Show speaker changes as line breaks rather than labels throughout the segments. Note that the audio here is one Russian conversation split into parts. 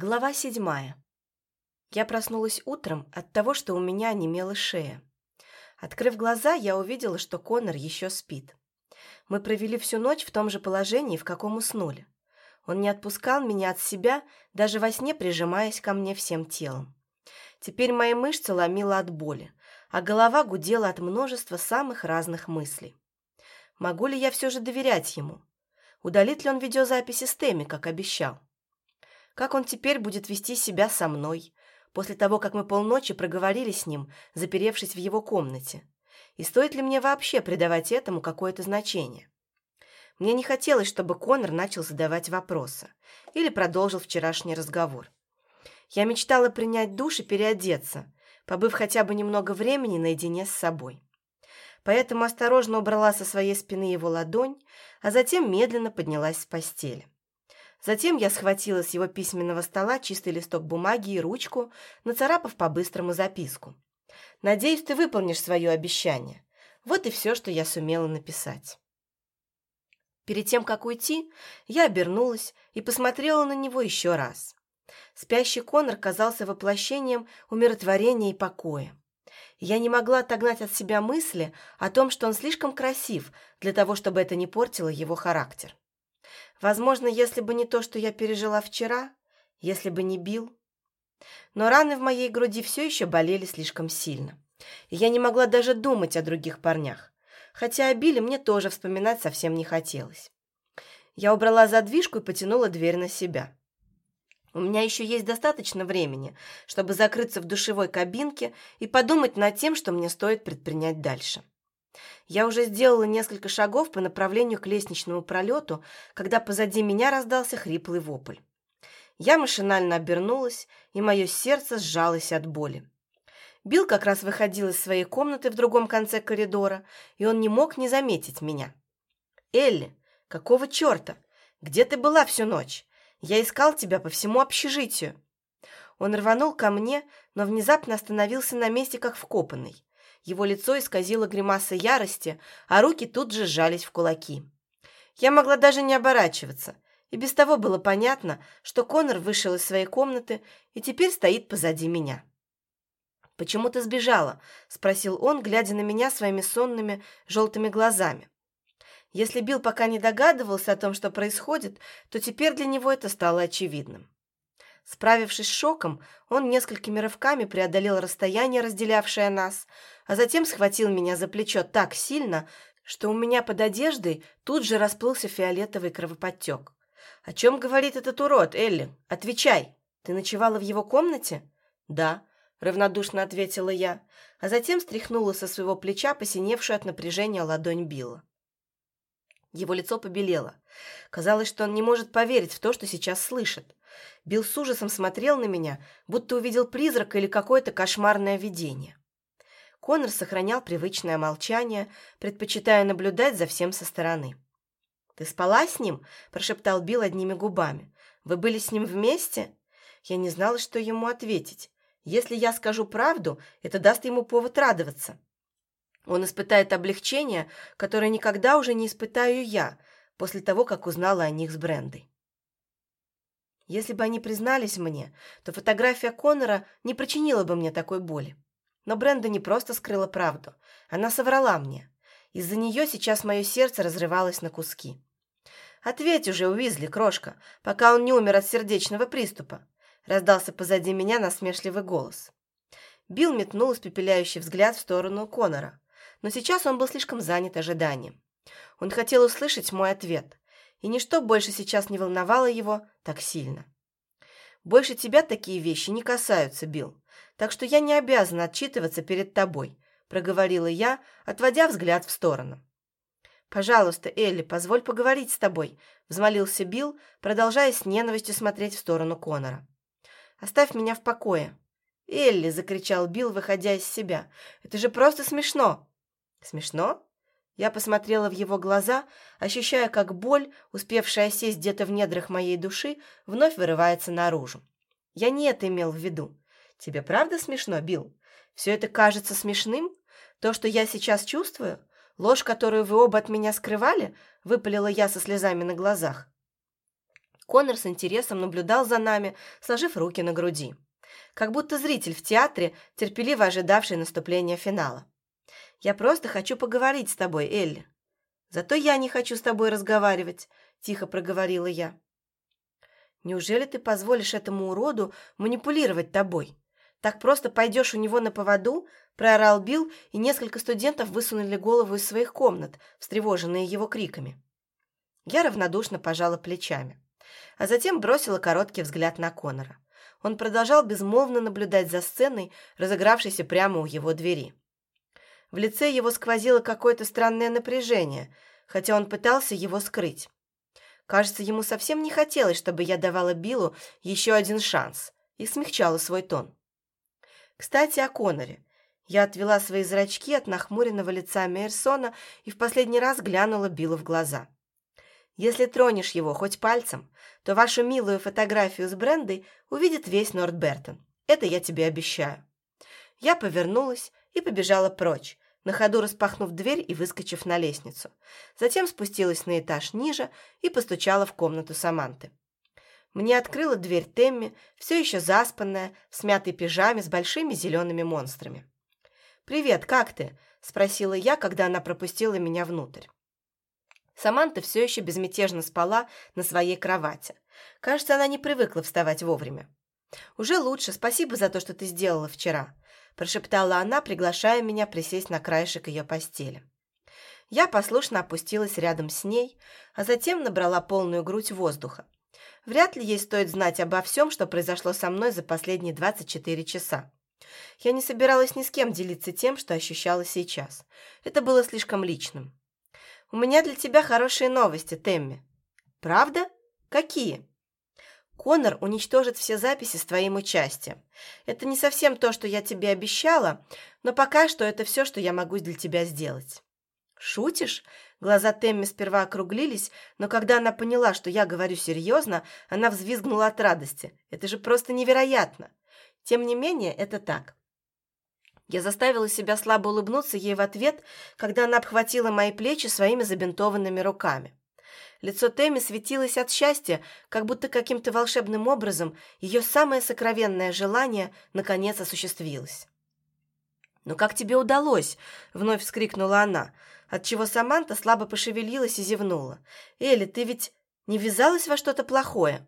Глава седьмая. Я проснулась утром от того, что у меня онемела шея. Открыв глаза, я увидела, что Конор еще спит. Мы провели всю ночь в том же положении, в каком уснули. Он не отпускал меня от себя, даже во сне прижимаясь ко мне всем телом. Теперь мои мышцы ломило от боли, а голова гудела от множества самых разных мыслей. Могу ли я все же доверять ему? Удалит ли он видеозаписи с Теми, как обещал? Как он теперь будет вести себя со мной, после того, как мы полночи проговорили с ним, заперевшись в его комнате? И стоит ли мне вообще придавать этому какое-то значение? Мне не хотелось, чтобы Конор начал задавать вопросы или продолжил вчерашний разговор. Я мечтала принять душ и переодеться, побыв хотя бы немного времени наедине с собой. Поэтому осторожно убрала со своей спины его ладонь, а затем медленно поднялась с постели. Затем я схватила с его письменного стола чистый листок бумаги и ручку, нацарапав по-быстрому записку. «Надеюсь, ты выполнишь свое обещание». Вот и все, что я сумела написать. Перед тем, как уйти, я обернулась и посмотрела на него еще раз. Спящий Конор казался воплощением умиротворения и покоя. Я не могла отогнать от себя мысли о том, что он слишком красив для того, чтобы это не портило его характер. Возможно, если бы не то, что я пережила вчера, если бы не бил. Но раны в моей груди все еще болели слишком сильно. И я не могла даже думать о других парнях. Хотя о Билле мне тоже вспоминать совсем не хотелось. Я убрала задвижку и потянула дверь на себя. У меня еще есть достаточно времени, чтобы закрыться в душевой кабинке и подумать над тем, что мне стоит предпринять дальше. Я уже сделала несколько шагов по направлению к лестничному пролету, когда позади меня раздался хриплый вопль. Я машинально обернулась, и мое сердце сжалось от боли. Билл как раз выходил из своей комнаты в другом конце коридора, и он не мог не заметить меня. «Элли, какого черта? Где ты была всю ночь? Я искал тебя по всему общежитию». Он рванул ко мне, но внезапно остановился на месте, как вкопанный. Его лицо исказило гримаса ярости, а руки тут же сжались в кулаки. Я могла даже не оборачиваться, и без того было понятно, что Конор вышел из своей комнаты и теперь стоит позади меня. «Почему ты сбежала?» – спросил он, глядя на меня своими сонными желтыми глазами. Если Билл пока не догадывался о том, что происходит, то теперь для него это стало очевидным. Справившись с шоком, он несколькими рывками преодолел расстояние, разделявшее нас, а затем схватил меня за плечо так сильно, что у меня под одеждой тут же расплылся фиолетовый кровоподтек. «О чем говорит этот урод, Элли? Отвечай! Ты ночевала в его комнате?» «Да», — равнодушно ответила я, а затем стряхнула со своего плеча посиневшую от напряжения ладонь Билла. Его лицо побелело. Казалось, что он не может поверить в то, что сейчас слышит. Билл с ужасом смотрел на меня, будто увидел призрак или какое-то кошмарное видение. Конор сохранял привычное молчание, предпочитая наблюдать за всем со стороны. «Ты спала с ним?» – прошептал Билл одними губами. «Вы были с ним вместе?» Я не знала, что ему ответить. Если я скажу правду, это даст ему повод радоваться. Он испытает облегчение, которое никогда уже не испытаю я, после того, как узнала о них с Брендой. Если бы они признались мне, то фотография Конора не причинила бы мне такой боли. Но Бренда не просто скрыла правду, она соврала мне. Из-за нее сейчас мое сердце разрывалось на куски. «Ответь уже, Уизли, крошка, пока он не умер от сердечного приступа», раздался позади меня насмешливый голос. Билл метнул испепеляющий взгляд в сторону Конора, но сейчас он был слишком занят ожиданием. Он хотел услышать мой ответ, и ничто больше сейчас не волновало его так сильно. «Больше тебя такие вещи не касаются, Билл, так что я не обязана отчитываться перед тобой», проговорила я, отводя взгляд в сторону. «Пожалуйста, Элли, позволь поговорить с тобой», взмолился Билл, продолжая с ненавистью смотреть в сторону Конора. «Оставь меня в покое». «Элли!» – закричал Билл, выходя из себя. «Это же просто смешно!» «Смешно?» Я посмотрела в его глаза, ощущая, как боль, успевшая сесть где-то в недрах моей души, вновь вырывается наружу. Я не это имел в виду. Тебе правда смешно, Билл? Все это кажется смешным? То, что я сейчас чувствую? Ложь, которую вы оба от меня скрывали? Выпалила я со слезами на глазах. Конор с интересом наблюдал за нами, сложив руки на груди. Как будто зритель в театре, терпеливо ожидавший наступления финала. «Я просто хочу поговорить с тобой, Элли». «Зато я не хочу с тобой разговаривать», – тихо проговорила я. «Неужели ты позволишь этому уроду манипулировать тобой? Так просто пойдешь у него на поводу?» – проорал Билл, и несколько студентов высунули голову из своих комнат, встревоженные его криками. Я равнодушно пожала плечами а затем бросила короткий взгляд на Конора. Он продолжал безмолвно наблюдать за сценой, разыгравшейся прямо у его двери. В лице его сквозило какое-то странное напряжение, хотя он пытался его скрыть. Кажется, ему совсем не хотелось, чтобы я давала Биллу еще один шанс и смягчала свой тон. Кстати, о Коноре. Я отвела свои зрачки от нахмуренного лица Мейерсона и в последний раз глянула Биллу в глаза. Если тронешь его хоть пальцем, то вашу милую фотографию с Брендой увидит весь Нордбертон. Это я тебе обещаю». Я повернулась и побежала прочь, на ходу распахнув дверь и выскочив на лестницу. Затем спустилась на этаж ниже и постучала в комнату Саманты. Мне открыла дверь Темми, все еще заспанная, в смятой пижаме с большими зелеными монстрами. «Привет, как ты?» – спросила я, когда она пропустила меня внутрь. Саманта все еще безмятежно спала на своей кровати. Кажется, она не привыкла вставать вовремя. «Уже лучше, спасибо за то, что ты сделала вчера», прошептала она, приглашая меня присесть на краешек ее постели. Я послушно опустилась рядом с ней, а затем набрала полную грудь воздуха. Вряд ли ей стоит знать обо всем, что произошло со мной за последние 24 часа. Я не собиралась ни с кем делиться тем, что ощущала сейчас. Это было слишком личным. У меня для тебя хорошие новости, Темми». «Правда? Какие?» «Конор уничтожит все записи с твоим участием. Это не совсем то, что я тебе обещала, но пока что это все, что я могу для тебя сделать». «Шутишь?» Глаза Темми сперва округлились, но когда она поняла, что я говорю серьезно, она взвизгнула от радости. «Это же просто невероятно!» Тем не менее, это так. Я заставила себя слабо улыбнуться ей в ответ, когда она обхватила мои плечи своими забинтованными руками. Лицо Тэмми светилось от счастья, как будто каким-то волшебным образом ее самое сокровенное желание наконец осуществилось. «Но как тебе удалось?» — вновь вскрикнула она, отчего Саманта слабо пошевелилась и зевнула. «Элли, ты ведь не ввязалась во что-то плохое?»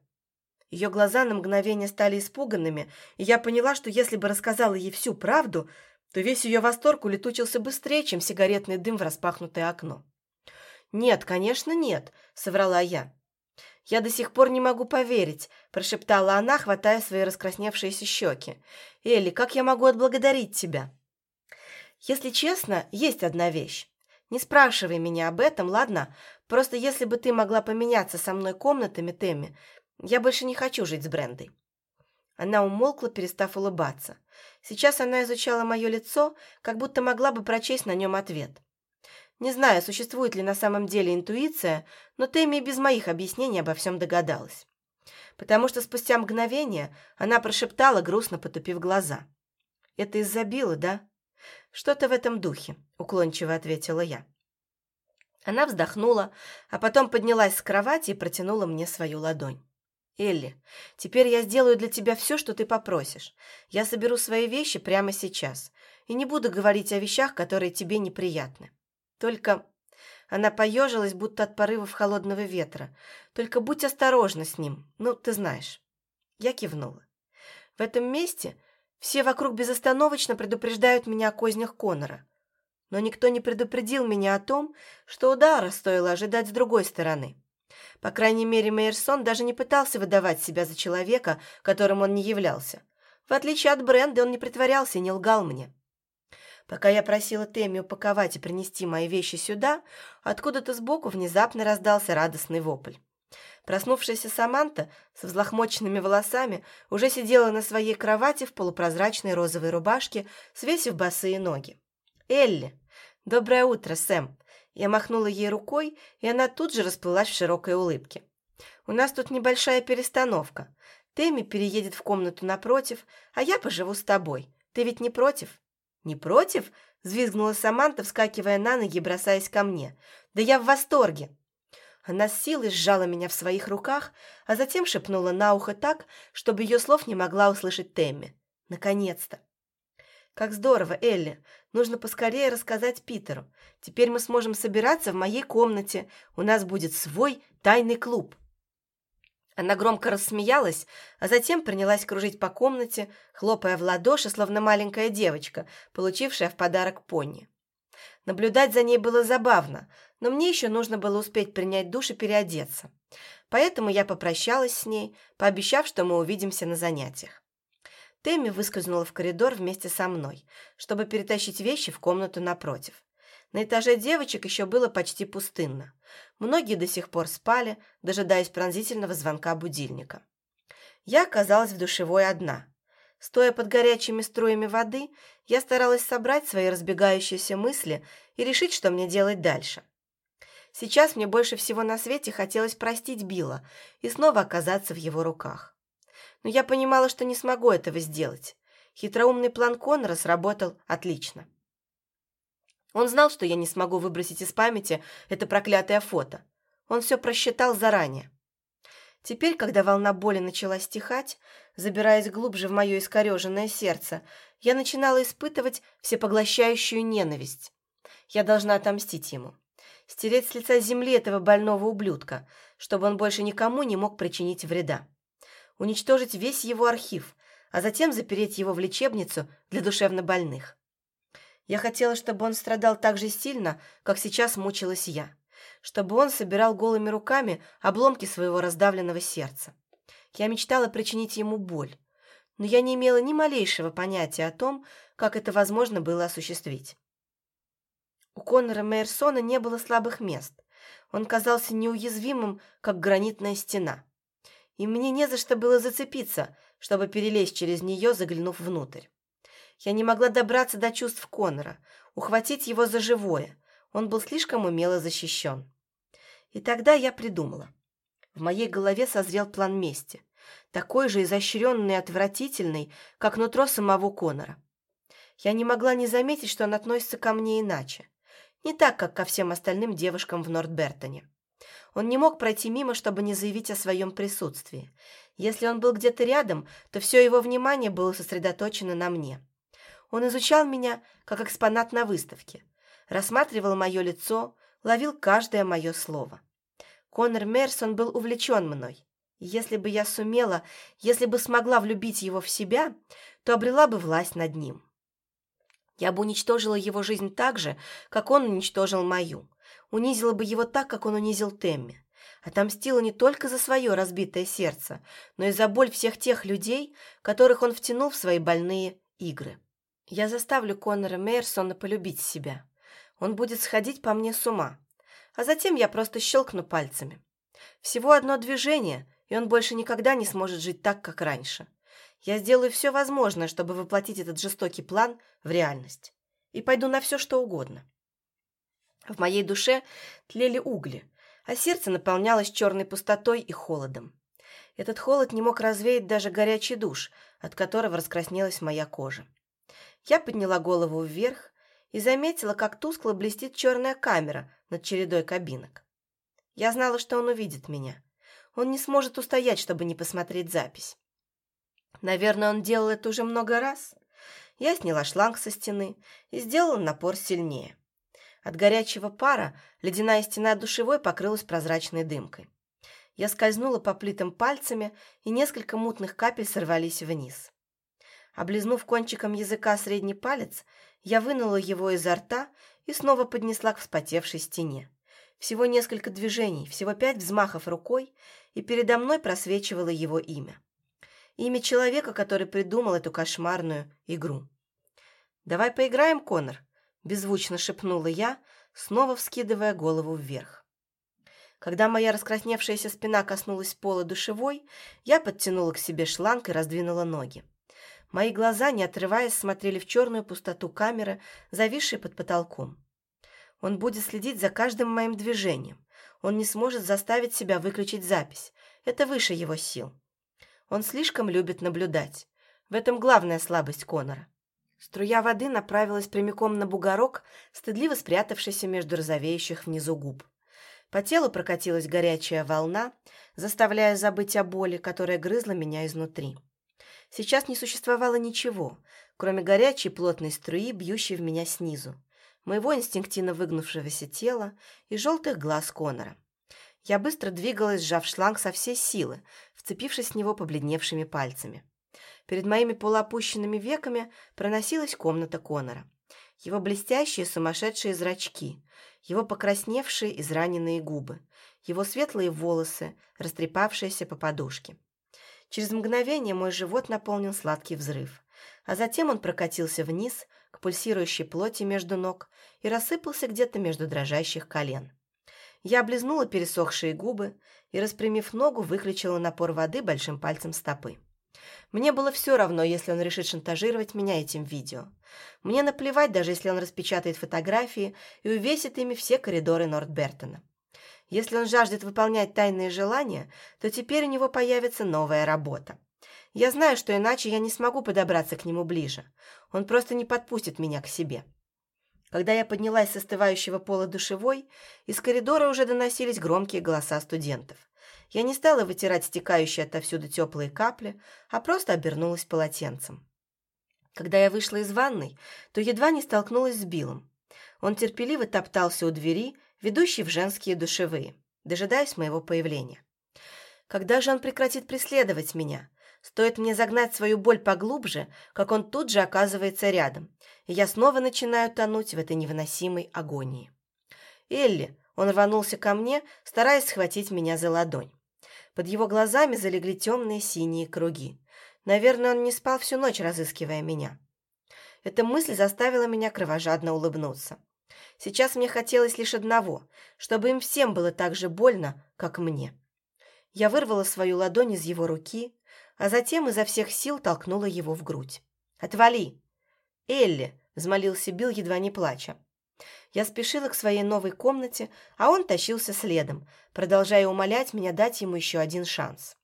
Ее глаза на мгновение стали испуганными, и я поняла, что если бы рассказала ей всю правду, то весь ее восторг улетучился быстрее, чем сигаретный дым в распахнутое окно. «Нет, конечно, нет», — соврала я. «Я до сих пор не могу поверить», — прошептала она, хватая свои раскрасневшиеся щеки. «Элли, как я могу отблагодарить тебя?» «Если честно, есть одна вещь. Не спрашивай меня об этом, ладно? Просто если бы ты могла поменяться со мной комнатами, Тэмми, я больше не хочу жить с Брендой». Она умолкла, перестав улыбаться. Сейчас она изучала мое лицо, как будто могла бы прочесть на нем ответ. Не знаю, существует ли на самом деле интуиция, но Тэмми без моих объяснений обо всем догадалась. Потому что спустя мгновение она прошептала, грустно потупив глаза. «Это из-за Билла, да?» «Что-то в этом духе», — уклончиво ответила я. Она вздохнула, а потом поднялась с кровати и протянула мне свою ладонь. «Элли, теперь я сделаю для тебя все, что ты попросишь. Я соберу свои вещи прямо сейчас и не буду говорить о вещах, которые тебе неприятны. Только...» Она поежилась, будто от порывов холодного ветра. «Только будь осторожна с ним, ну, ты знаешь». Я кивнула. В этом месте все вокруг безостановочно предупреждают меня о кознях Конора. Но никто не предупредил меня о том, что удара стоило ожидать с другой стороны. По крайней мере, Мейерсон даже не пытался выдавать себя за человека, которым он не являлся. В отличие от Бренды, он не притворялся и не лгал мне. Пока я просила Тэмми упаковать и принести мои вещи сюда, откуда-то сбоку внезапно раздался радостный вопль. Проснувшаяся Саманта с взлохмоченными волосами уже сидела на своей кровати в полупрозрачной розовой рубашке, свесив босые ноги. «Элли! Доброе утро, Сэм!» Я махнула ей рукой, и она тут же расплылась в широкой улыбке. «У нас тут небольшая перестановка. Тэмми переедет в комнату напротив, а я поживу с тобой. Ты ведь не против?» «Не против?» – взвизгнула Саманта, вскакивая на ноги и бросаясь ко мне. «Да я в восторге!» Она силой сжала меня в своих руках, а затем шепнула на ухо так, чтобы ее слов не могла услышать Тэмми. Наконец-то! Как здорово, Элли! Нужно поскорее рассказать Питеру. Теперь мы сможем собираться в моей комнате. У нас будет свой тайный клуб. Она громко рассмеялась, а затем принялась кружить по комнате, хлопая в ладоши, словно маленькая девочка, получившая в подарок пони. Наблюдать за ней было забавно, но мне еще нужно было успеть принять душ и переодеться. Поэтому я попрощалась с ней, пообещав, что мы увидимся на занятиях. Тэмми выскользнула в коридор вместе со мной, чтобы перетащить вещи в комнату напротив. На этаже девочек еще было почти пустынно. Многие до сих пор спали, дожидаясь пронзительного звонка будильника. Я оказалась в душевой одна. Стоя под горячими струями воды, я старалась собрать свои разбегающиеся мысли и решить, что мне делать дальше. Сейчас мне больше всего на свете хотелось простить Билла и снова оказаться в его руках. Но я понимала, что не смогу этого сделать. Хитроумный план Коннора сработал отлично. Он знал, что я не смогу выбросить из памяти это проклятое фото. Он все просчитал заранее. Теперь, когда волна боли начала стихать, забираясь глубже в мое искореженное сердце, я начинала испытывать всепоглощающую ненависть. Я должна отомстить ему. Стереть с лица земли этого больного ублюдка, чтобы он больше никому не мог причинить вреда. Уничтожить весь его архив, а затем запереть его в лечебницу для душевнобольных. Я хотела, чтобы он страдал так же сильно, как сейчас мучилась я. Чтобы он собирал голыми руками обломки своего раздавленного сердца. Я мечтала причинить ему боль, но я не имела ни малейшего понятия о том, как это возможно было осуществить. У Коннора Мейерсона не было слабых мест. Он казался неуязвимым, как гранитная стена. И мне не за что было зацепиться, чтобы перелезть через нее, заглянув внутрь. Я не могла добраться до чувств Конора, ухватить его за живое. Он был слишком умело защищен. И тогда я придумала. В моей голове созрел план мести, такой же изощренный и отвратительный, как нутро самого Конора. Я не могла не заметить, что он относится ко мне иначе. Не так, как ко всем остальным девушкам в Нортбертоне. Он не мог пройти мимо, чтобы не заявить о своем присутствии. Если он был где-то рядом, то все его внимание было сосредоточено на мне. Он изучал меня, как экспонат на выставке, рассматривал мое лицо, ловил каждое мое слово. Конор Мерсон был увлечен мной. если бы я сумела, если бы смогла влюбить его в себя, то обрела бы власть над ним. Я бы уничтожила его жизнь так же, как он уничтожил мою. Унизила бы его так, как он унизил Темми. Отомстила не только за свое разбитое сердце, но и за боль всех тех людей, которых он втянул в свои больные игры. Я заставлю Коннора Мейерсона полюбить себя. Он будет сходить по мне с ума. А затем я просто щелкну пальцами. Всего одно движение, и он больше никогда не сможет жить так, как раньше. Я сделаю все возможное, чтобы воплотить этот жестокий план в реальность. И пойду на все, что угодно. В моей душе тлели угли, а сердце наполнялось черной пустотой и холодом. Этот холод не мог развеять даже горячий душ, от которого раскраснелась моя кожа. Я подняла голову вверх и заметила, как тускло блестит черная камера над чередой кабинок. Я знала, что он увидит меня. Он не сможет устоять, чтобы не посмотреть запись. Наверное, он делал это уже много раз. Я сняла шланг со стены и сделала напор сильнее. От горячего пара ледяная стена душевой покрылась прозрачной дымкой. Я скользнула по плитам пальцами, и несколько мутных капель сорвались вниз. Облизнув кончиком языка средний палец, я вынула его изо рта и снова поднесла к вспотевшей стене. Всего несколько движений, всего пять взмахов рукой, и передо мной просвечивало его имя. Имя человека, который придумал эту кошмарную игру. «Давай поиграем, Конор», – беззвучно шепнула я, снова вскидывая голову вверх. Когда моя раскрасневшаяся спина коснулась пола душевой, я подтянула к себе шланг и раздвинула ноги. Мои глаза, не отрываясь, смотрели в черную пустоту камеры, зависшей под потолком. Он будет следить за каждым моим движением. Он не сможет заставить себя выключить запись. Это выше его сил. Он слишком любит наблюдать. В этом главная слабость Конора. Струя воды направилась прямиком на бугорок, стыдливо спрятавшийся между розовеющих внизу губ. По телу прокатилась горячая волна, заставляя забыть о боли, которая грызла меня изнутри. Сейчас не существовало ничего, кроме горячей плотной струи, бьющей в меня снизу, моего инстинктивно выгнувшегося тела и желтых глаз Конора. Я быстро двигалась, сжав шланг со всей силы, вцепившись в него побледневшими пальцами. Перед моими полуопущенными веками проносилась комната Конора. Его блестящие сумасшедшие зрачки, его покрасневшие израненные губы, его светлые волосы, растрепавшиеся по подушке. Через мгновение мой живот наполнил сладкий взрыв, а затем он прокатился вниз к пульсирующей плоти между ног и рассыпался где-то между дрожащих колен. Я облизнула пересохшие губы и, распрямив ногу, выключила напор воды большим пальцем стопы. Мне было все равно, если он решит шантажировать меня этим видео. Мне наплевать, даже если он распечатает фотографии и увесит ими все коридоры Нортбертона. Если он жаждет выполнять тайные желания, то теперь у него появится новая работа. Я знаю, что иначе я не смогу подобраться к нему ближе. Он просто не подпустит меня к себе. Когда я поднялась с остывающего пола душевой, из коридора уже доносились громкие голоса студентов. Я не стала вытирать стекающие отовсюду теплые капли, а просто обернулась полотенцем. Когда я вышла из ванной, то едва не столкнулась с Биллом. Он терпеливо топтался у двери, ведущей в женские душевые, дожидаясь моего появления. Когда же он прекратит преследовать меня? Стоит мне загнать свою боль поглубже, как он тут же оказывается рядом, и я снова начинаю тонуть в этой невыносимой агонии. «Элли!» Он рванулся ко мне, стараясь схватить меня за ладонь. Под его глазами залегли темные синие круги. Наверное, он не спал всю ночь, разыскивая меня. Эта мысль заставила меня кровожадно улыбнуться. Сейчас мне хотелось лишь одного, чтобы им всем было так же больно, как мне. Я вырвала свою ладонь из его руки, а затем изо всех сил толкнула его в грудь. «Отвали!» «Элли!» – взмолился Билл, едва не плача. Я спешила к своей новой комнате, а он тащился следом, продолжая умолять меня дать ему еще один шанс.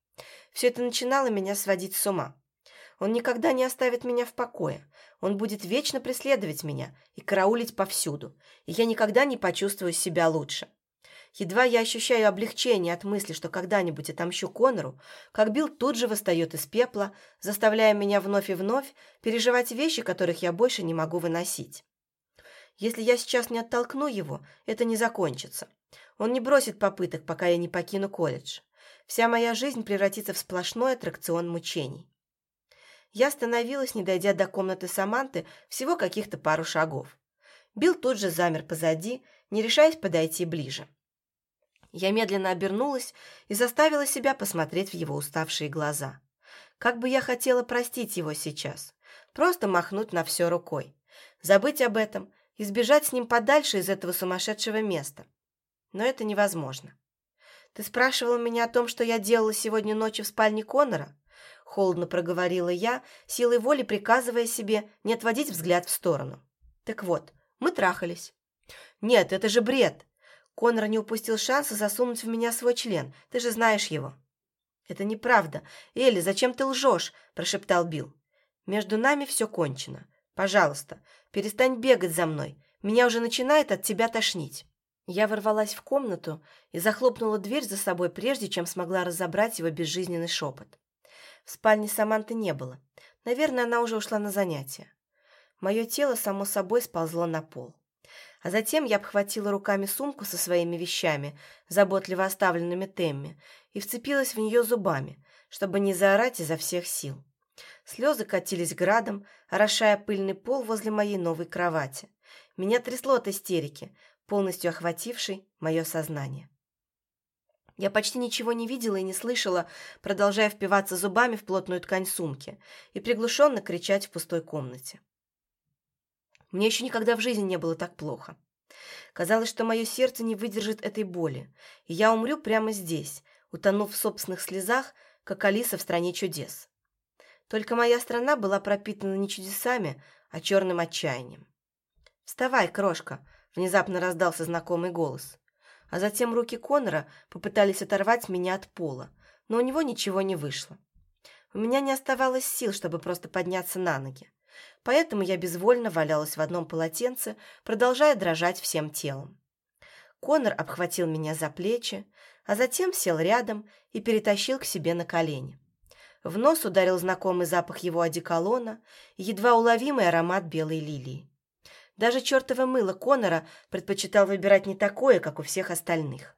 Все это начинало меня сводить с ума. Он никогда не оставит меня в покое. Он будет вечно преследовать меня и караулить повсюду, и я никогда не почувствую себя лучше. Едва я ощущаю облегчение от мысли, что когда-нибудь отомщу Конору, как Билл тут же восстает из пепла, заставляя меня вновь и вновь переживать вещи, которых я больше не могу выносить. Если я сейчас не оттолкну его, это не закончится. Он не бросит попыток, пока я не покину колледж. Вся моя жизнь превратится в сплошной аттракцион мучений. Я остановилась, не дойдя до комнаты Саманты, всего каких-то пару шагов. Билл тут же замер позади, не решаясь подойти ближе. Я медленно обернулась и заставила себя посмотреть в его уставшие глаза. Как бы я хотела простить его сейчас. Просто махнуть на все рукой. Забыть об этом и сбежать с ним подальше из этого сумасшедшего места. Но это невозможно. «Ты спрашивал меня о том, что я делала сегодня ночью в спальне Конора?» Холодно проговорила я, силой воли приказывая себе не отводить взгляд в сторону. «Так вот, мы трахались». «Нет, это же бред!» Конор не упустил шанса засунуть в меня свой член. Ты же знаешь его». «Это неправда. Элли, зачем ты лжешь?» – прошептал Билл. «Между нами все кончено. Пожалуйста, перестань бегать за мной. Меня уже начинает от тебя тошнить». Я ворвалась в комнату и захлопнула дверь за собой, прежде чем смогла разобрать его безжизненный шепот. В спальне Саманты не было. Наверное, она уже ушла на занятия. Мое тело, само собой, сползло на пол. А затем я обхватила руками сумку со своими вещами, заботливо оставленными Темми, и вцепилась в нее зубами, чтобы не заорать изо всех сил. Слезы катились градом, орошая пыльный пол возле моей новой кровати. Меня трясло от истерики, полностью охватившей мое сознание. Я почти ничего не видела и не слышала, продолжая впиваться зубами в плотную ткань сумки и приглушенно кричать в пустой комнате. Мне еще никогда в жизни не было так плохо. Казалось, что мое сердце не выдержит этой боли, и я умру прямо здесь, утонув в собственных слезах, как Алиса в «Стране чудес». Только моя страна была пропитана не чудесами, а черным отчаянием. «Вставай, крошка!» – внезапно раздался знакомый голос а затем руки Конора попытались оторвать меня от пола, но у него ничего не вышло. У меня не оставалось сил, чтобы просто подняться на ноги. Поэтому я безвольно валялась в одном полотенце, продолжая дрожать всем телом. Конор обхватил меня за плечи, а затем сел рядом и перетащил к себе на колени. В нос ударил знакомый запах его одеколона и едва уловимый аромат белой лилии. Даже чертово мыло Конора предпочитал выбирать не такое, как у всех остальных.